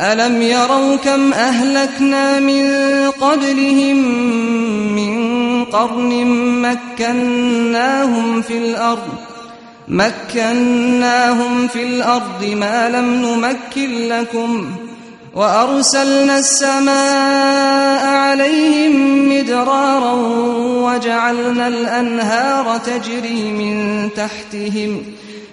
ألم يروا كم أهلكنا من قبلهم من قرن مكناهم في الأرض مكناهم في الأرض ما لم نمكن لكم وأرسلنا السماء عليهم مدرارا وجعلنا الأنهار تجري من تحتهم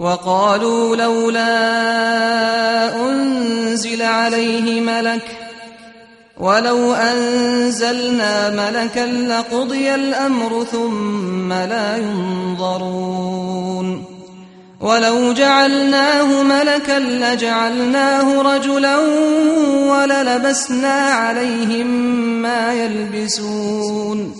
وقالوا لولا أنزل عليه ملك ولو أنزلنا ملكا لقضي الأمر ثم لا ينظرون ولو جعلناه ملكا لجعلناه رجلا وللبسنا عليهم ما يلبسون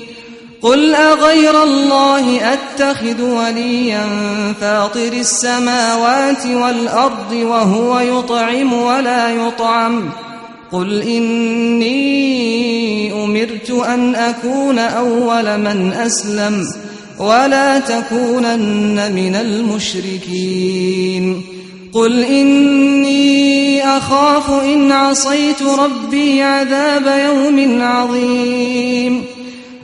قل أغير الله أتخذ وليا فاطر السماوات والأرض وهو يطعم ولا يطعم قل إني أمرت أن أكون أول من أسلم ولا تكونن من المشركين قل إني أخاف إن عصيت ربي عذاب يوم عظيم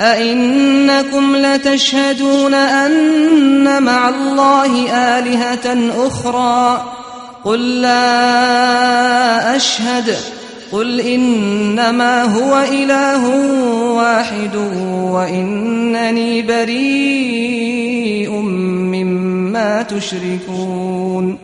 أئنكم لتشهدون أن مع الله آلهة أخرى قل لا أشهد قل إنما هو إله واحد وإنني بريء مما تشركون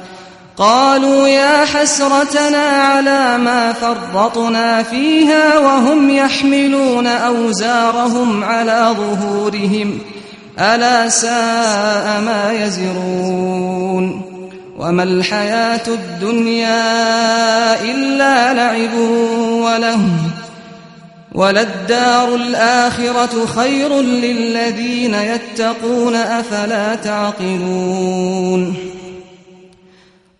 قالوا يا حسرتنا على ما فرطنا فيها وهم يحملون أوزارهم على ظهورهم. ألا ساء ما يزرون. وما الحياة الدنيا إلا لعب وله وللدار الآخرة خير للذين يتقون أفلا تعقلون.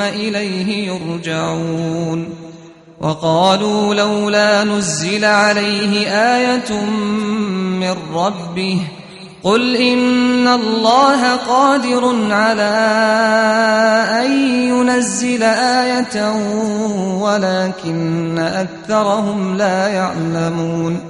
إليه يرجعون. وقالوا لولا نزل عليه آية من ربه قل إن الله قادر على أن ينزل آية ولكن أكثرهم لا يعلمون.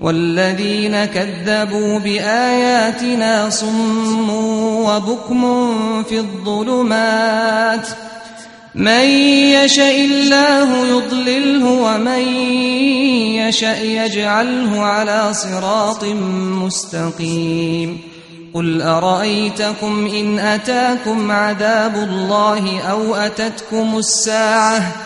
والذين كذبوا بآياتنا صم وبكم في الظلمات من يشاء الله يضلله ومن يشاء يجعله على صراط مستقيم قل أرأيتكم إن أتاكم عذاب الله أو أتتكم الساعة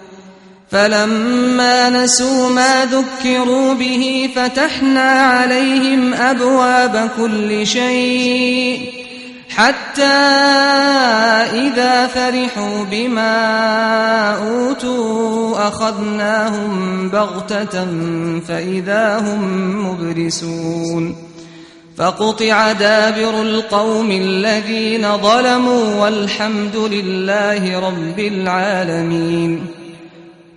فلما نسوا ما ذكروا به فتحنا عليهم أبواب كل شيء حتى إذا فرحوا بما أوتوا أخذناهم بغتة فإذا هم مبرسون فقطع دابر القوم الذين ظلموا والحمد لله رب العالمين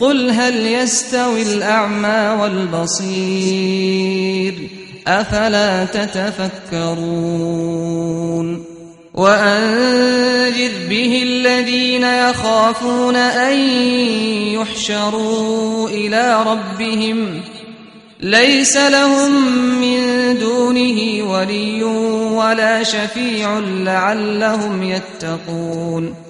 قل هل يستوي الأعمى والبصير؟ أفلا تتفكرون؟ وأنذر به الذين يخافون أن يحشروا إلى ربهم. ليس لهم من دونه ولي ولا شفيع لعلهم يتقون.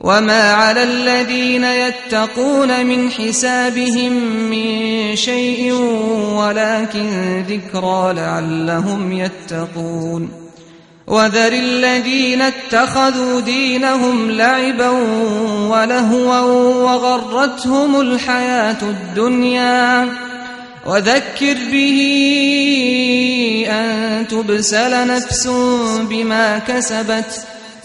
وما على الذين يتقون من حسابهم من شيء ولكن ذكرى لعلهم يتقون وذر الذين اتخذوا دينهم لعبا ولهوا وغرتهم الحياة الدنيا وذكر به أن تبسل نفس بما كسبت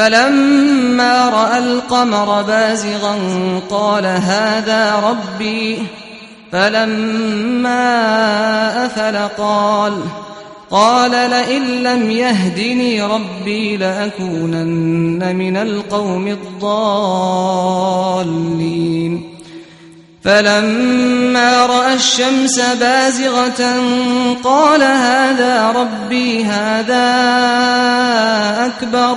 فلما رأى القمر بازغا قال هذا ربي. فلما أفل قال قال لئن لم يهدني ربي لأكونن من القوم الضالين. فلما رأى الشمس بازغة قال هذا ربي، هذا أكبر.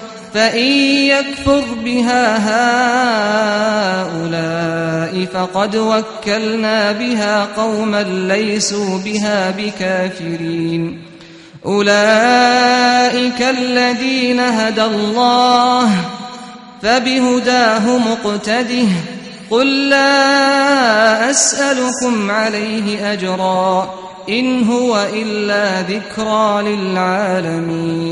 فإن يكفر بها هؤلاء فقد وكلنا بها قوما ليسوا بها بكافرين أولئك الذين هدى الله فبهداه مقتده قل لا أسألكم عليه أجرا إن هو إلا ذكرى للعالمين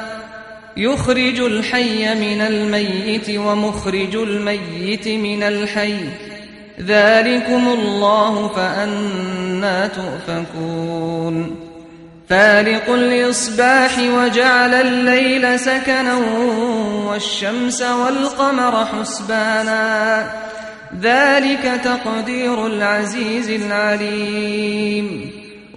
يخرج الحي من الميت ومخرج الميت من الحي. ذلكم الله فأنا تؤفكون. فالق الإصباح وجعل الليل سكنا والشمس والقمر حسبانا. ذلك تقدير العزيز العليم.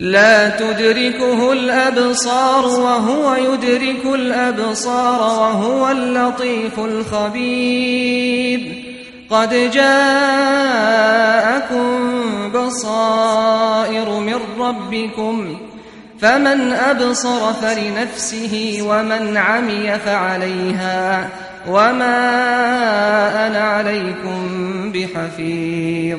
لا تدركه الأبصار وهو يدرك الأبصار وهو اللطيف الخبير. قد جاءكم بصائر من ربكم، فمن أبصر فلنفسه ومن عمي فعليها، وما أنا عليكم بحفيظ.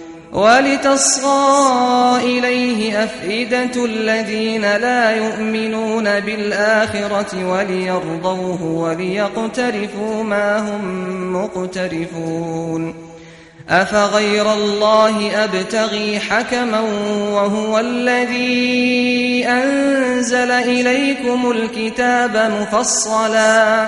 ولتصغى إليه أفئدة الذين لا يؤمنون بالآخرة وليرضوه وليقترفوا ما هم مقترفون أفغير الله أبتغي حكما وهو الذي أنزل إليكم الكتاب مفصلا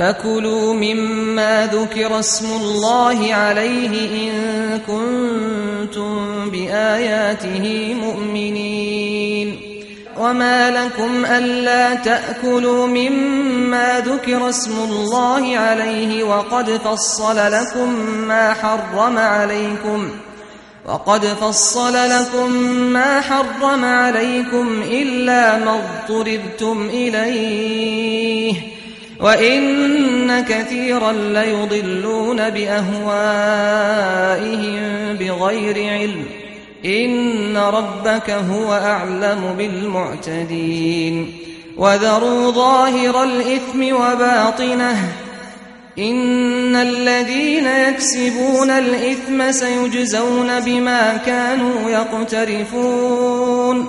فكلوا مما ذكر اسم الله عليه إن كنتم بآياته مؤمنين وما لكم ألا تأكلوا مما ذكر اسم الله عليه وقد فصل لكم ما حرم عليكم وقد فصل لكم ما حرم عليكم إلا ما اضطررتم إليه وإن كثيرا ليضلون بأهوائهم بغير علم إن ربك هو أعلم بالمعتدين وذروا ظاهر الإثم وباطنه إن الذين يكسبون الإثم سيجزون بما كانوا يقترفون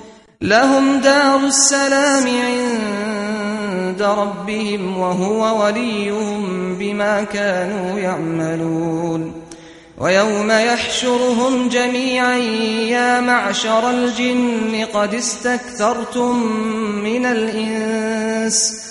لهم دار السلام عند ربهم وهو وليهم بما كانوا يعملون. ويوم يحشرهم جميعا يا معشر الجن قد استكثرتم من الإنس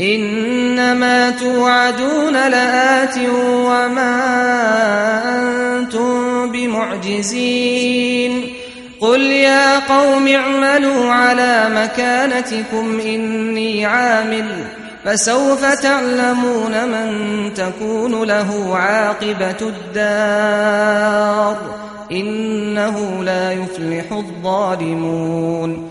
إنما توعدون لآت وما أنتم بمعجزين. قل يا قوم اعملوا على مكانتكم إني عامل، فسوف تعلمون من تكون له عاقبة الدار. إنه لا يفلح الظالمون.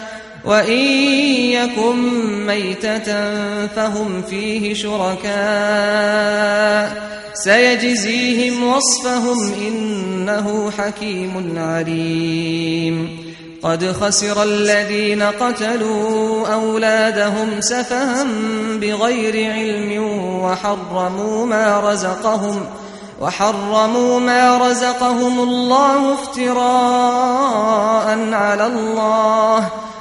وإن يكن ميتة فهم فيه شركاء سيجزيهم وصفهم إنه حكيم عليم قد خسر الذين قتلوا أولادهم سفها بغير علم وحرموا ما رزقهم وحرموا ما رزقهم الله افتراء على الله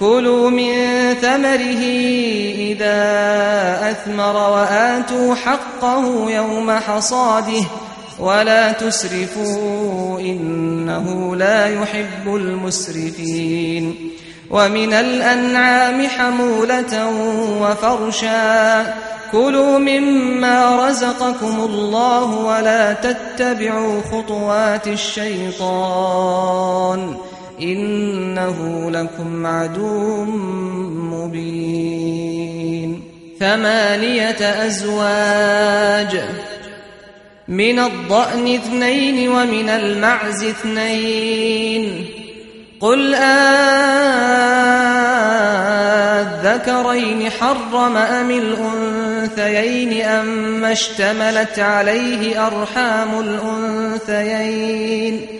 كلوا من ثمره إذا أثمر وآتوا حقه يوم حصاده ولا تسرفوا إنه لا يحب المسرفين ومن الأنعام حمولة وفرشا كلوا مما رزقكم الله ولا تتبعوا خطوات الشيطان إنه لكم عدو مبين. ثمانية أزواج من الضأن اثنين ومن المعز اثنين. قل آذكرين حرم أم الأنثيين أم اشتملت عليه أرحام الأنثيين.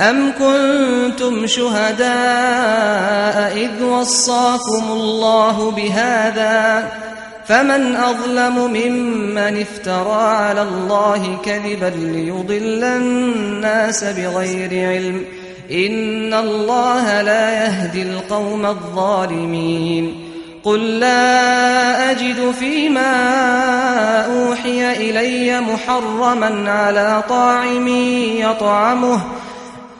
أم كنتم شهداء إذ وصاكم الله بهذا فمن أظلم ممن افترى على الله كذبا ليضل الناس بغير علم إن الله لا يهدي القوم الظالمين قل لا أجد فيما أوحي إلي محرما على طاعم يطعمه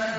فقد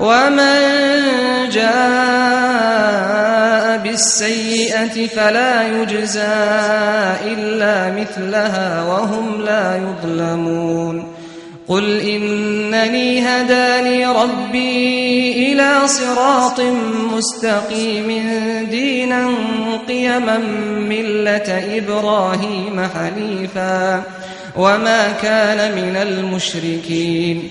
ومن جاء بالسيئة فلا يجزى إلا مثلها وهم لا يظلمون قل إنني هداني ربي إلى صراط مستقيم دينا قيما ملة إبراهيم حنيفا وما كان من المشركين